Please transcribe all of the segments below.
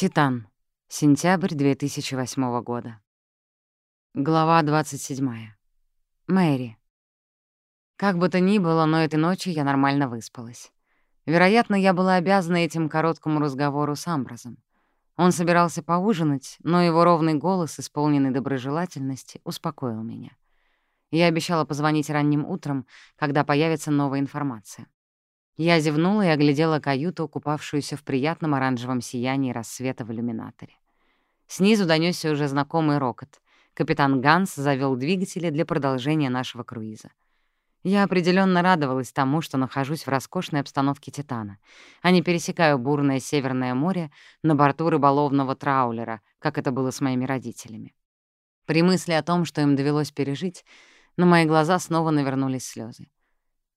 Титан. Сентябрь 2008 года. Глава 27. Мэри. Как бы то ни было, но этой ночью я нормально выспалась. Вероятно, я была обязана этим короткому разговору с Амбразом. Он собирался поужинать, но его ровный голос, исполненный доброжелательности, успокоил меня. Я обещала позвонить ранним утром, когда появится новая информация. Я зевнула и оглядела каюту, купавшуюся в приятном оранжевом сиянии рассвета в иллюминаторе. Снизу донёсся уже знакомый рокот. Капитан Ганс завёл двигатели для продолжения нашего круиза. Я определённо радовалась тому, что нахожусь в роскошной обстановке «Титана», а не пересекаю бурное Северное море на борту рыболовного траулера, как это было с моими родителями. При мысли о том, что им довелось пережить, на мои глаза снова навернулись слёзы.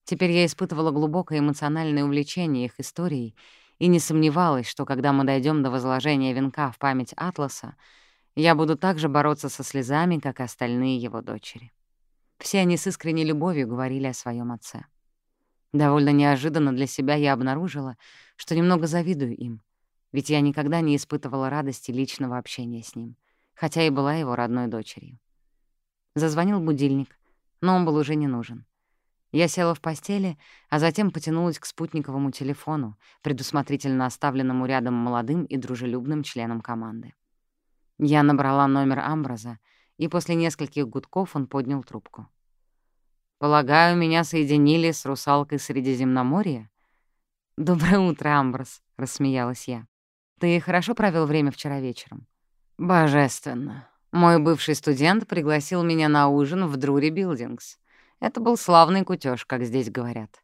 Теперь я испытывала глубокое эмоциональное увлечение их историей и не сомневалась, что когда мы дойдем до возложения венка в память Атласа, я буду так же бороться со слезами, как и остальные его дочери. Все они с искренней любовью говорили о своем отце. Довольно неожиданно для себя я обнаружила, что немного завидую им, ведь я никогда не испытывала радости личного общения с ним, хотя и была его родной дочерью. Зазвонил будильник, но он был уже не нужен. Я села в постели, а затем потянулась к спутниковому телефону, предусмотрительно оставленному рядом молодым и дружелюбным членом команды. Я набрала номер Амбраза, и после нескольких гудков он поднял трубку. «Полагаю, меня соединили с русалкой Средиземноморья?» «Доброе утро, Амброс», — рассмеялась я. «Ты хорошо провел время вчера вечером?» «Божественно. Мой бывший студент пригласил меня на ужин в Друри Билдингс. Это был славный кутеж, как здесь говорят.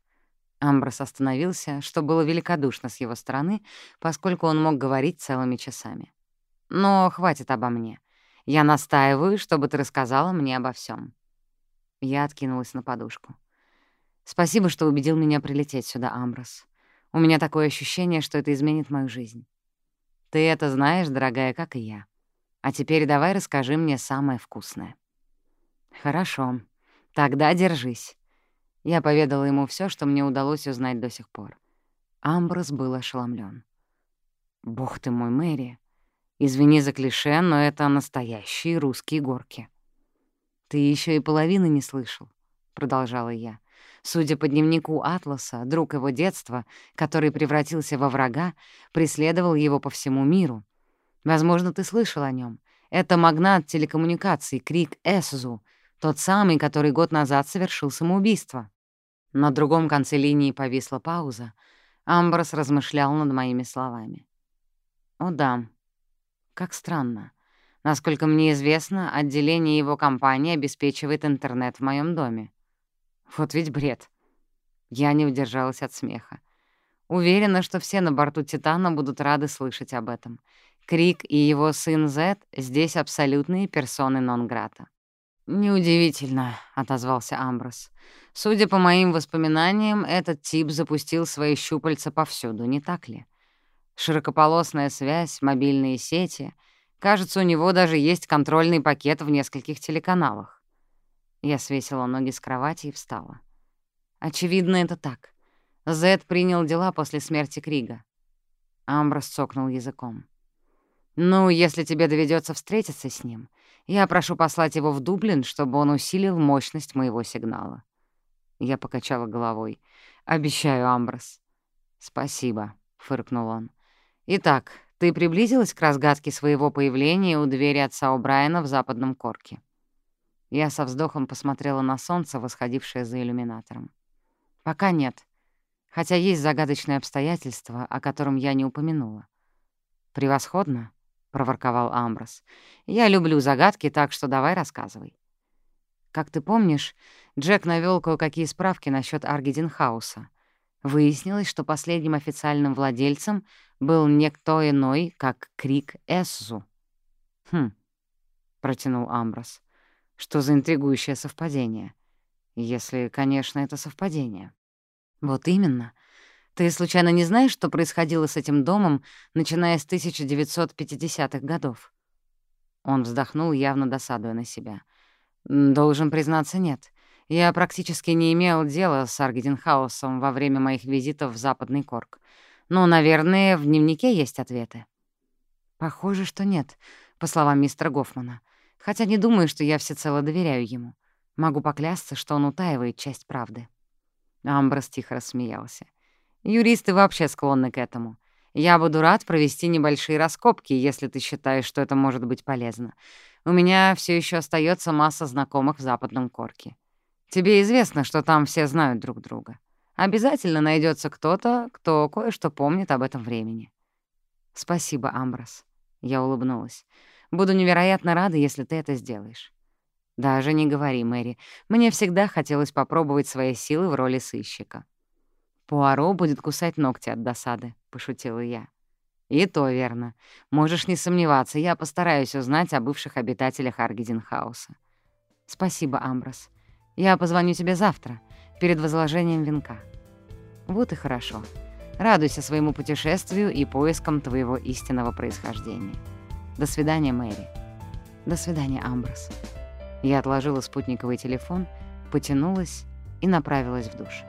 Амброс остановился, что было великодушно с его стороны, поскольку он мог говорить целыми часами. «Но хватит обо мне. Я настаиваю, чтобы ты рассказала мне обо всем. Я откинулась на подушку. «Спасибо, что убедил меня прилететь сюда, Амброс. У меня такое ощущение, что это изменит мою жизнь. Ты это знаешь, дорогая, как и я. А теперь давай расскажи мне самое вкусное». «Хорошо», «Тогда держись». Я поведала ему все, что мне удалось узнать до сих пор. Амброс был ошеломлен. «Бог ты мой, Мэри! Извини за клише, но это настоящие русские горки». «Ты еще и половины не слышал», — продолжала я. Судя по дневнику Атласа, друг его детства, который превратился во врага, преследовал его по всему миру. Возможно, ты слышал о нем. Это магнат телекоммуникаций Крик Эсзу, тот самый, который год назад совершил самоубийство. На другом конце линии повисла пауза. Амброс размышлял над моими словами. «О да, как странно. Насколько мне известно, отделение его компании обеспечивает интернет в моем доме. Вот ведь бред». Я не удержалась от смеха. Уверена, что все на борту «Титана» будут рады слышать об этом. Крик и его сын Зет здесь абсолютные персоны нон-грата. «Неудивительно», — отозвался Амброс. «Судя по моим воспоминаниям, этот тип запустил свои щупальца повсюду, не так ли? Широкополосная связь, мобильные сети. Кажется, у него даже есть контрольный пакет в нескольких телеканалах». Я свесила ноги с кровати и встала. «Очевидно, это так. Зед принял дела после смерти Крига». Амброс цокнул языком. «Ну, если тебе доведется встретиться с ним, я прошу послать его в Дублин, чтобы он усилил мощность моего сигнала». Я покачала головой. «Обещаю, Амброс». «Спасибо», — фыркнул он. «Итак, ты приблизилась к разгадке своего появления у двери отца О'Брайена в западном корке?» Я со вздохом посмотрела на солнце, восходившее за иллюминатором. «Пока нет. Хотя есть загадочное обстоятельство, о котором я не упомянула». «Превосходно», — проворковал Амброс. «Я люблю загадки, так что давай рассказывай». Как ты помнишь, Джек навёл кое-какие справки насчёт Аргединхауса. Выяснилось, что последним официальным владельцем был никто иной, как Крик Эссу. «Хм», — протянул Амброс. «Что за интригующее совпадение? Если, конечно, это совпадение». «Вот именно. Ты случайно не знаешь, что происходило с этим домом, начиная с 1950-х годов?» Он вздохнул, явно досадуя на себя. «Должен признаться, нет. Я практически не имел дела с Аргеденхаусом во время моих визитов в Западный Корк. Но, наверное, в дневнике есть ответы». Похоже, что нет, по словам мистера Гофмана. Хотя не думаю, что я всецело доверяю ему. Могу поклясться, что он утаивает часть правды. Амброс тихо рассмеялся. Юристы вообще склонны к этому. Я буду рад провести небольшие раскопки, если ты считаешь, что это может быть полезно. У меня все еще остается масса знакомых в Западном Корке. Тебе известно, что там все знают друг друга. Обязательно найдется кто-то, кто кое-что помнит об этом времени. Спасибо, Амброс. Я улыбнулась. Буду невероятно рада, если ты это сделаешь. Даже не говори, Мэри. Мне всегда хотелось попробовать свои силы в роли сыщика. Пуаро будет кусать ногти от досады, — пошутила я. И то верно. Можешь не сомневаться, я постараюсь узнать о бывших обитателях Аргединхауса. Спасибо, Амброс. Я позвоню тебе завтра, перед возложением венка. Вот и хорошо. Радуйся своему путешествию и поискам твоего истинного происхождения. До свидания, Мэри. До свидания, Амброс. Я отложила спутниковый телефон, потянулась и направилась в душ.